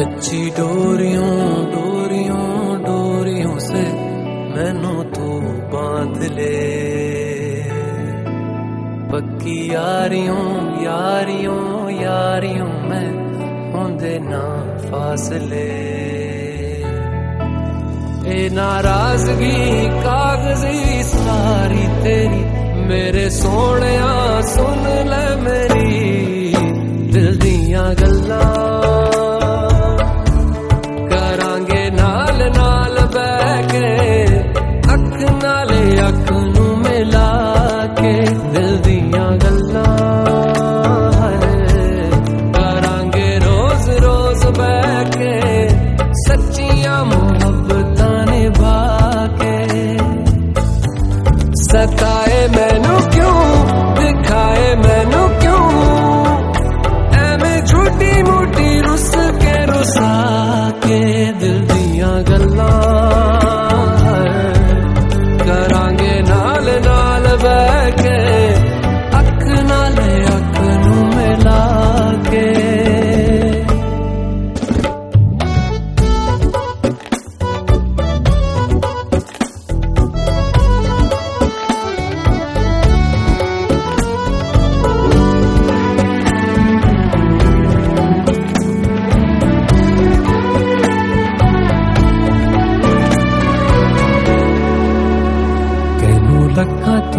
कच्ची डोरियों डोरियों डोरियों से मैनू तू बाँध ले। पक्की यारियों यारियों यारियों में होंदे ना फासले। ए नाराज़गी, कागज़ी, सारी तेरी मेरे सोने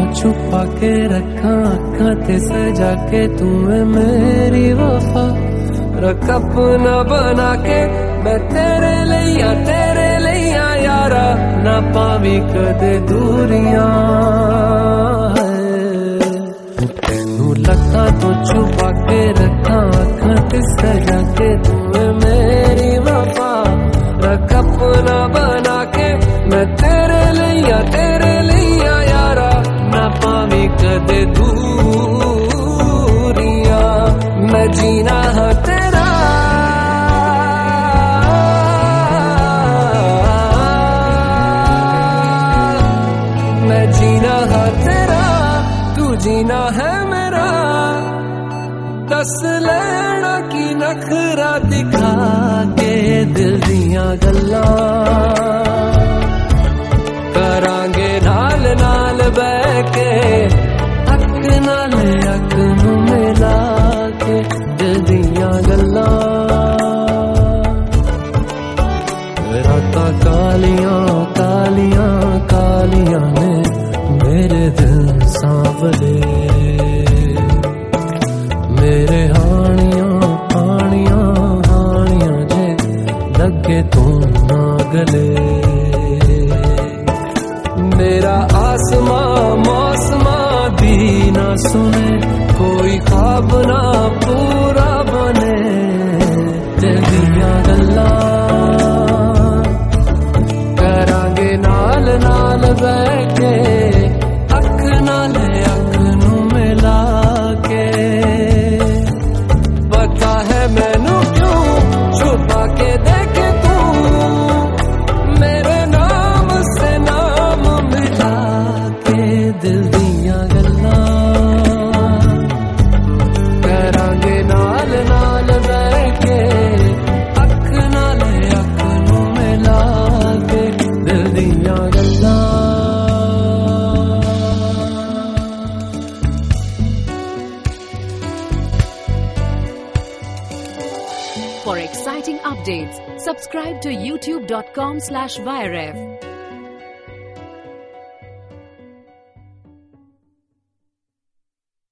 तो छुपा के रखा अखा ते सजा के तू है मेरी वफा। रख अपना बना के मैं तेरे लिया तेरे लिया यारा। ना पावी कद दूरियाँ। कदे दूरियाँ, मैं जीना है तेरा। मैं जीना है तेरा, तू जीना है मेरा। दस लेना की नखरा दिखा के दिल दिया गल्लां। मेरा आसमां मौसमा दी ना सुने कोई ख्वाब ना पूरा। For exciting updates, subscribe to youtube.com slash viref.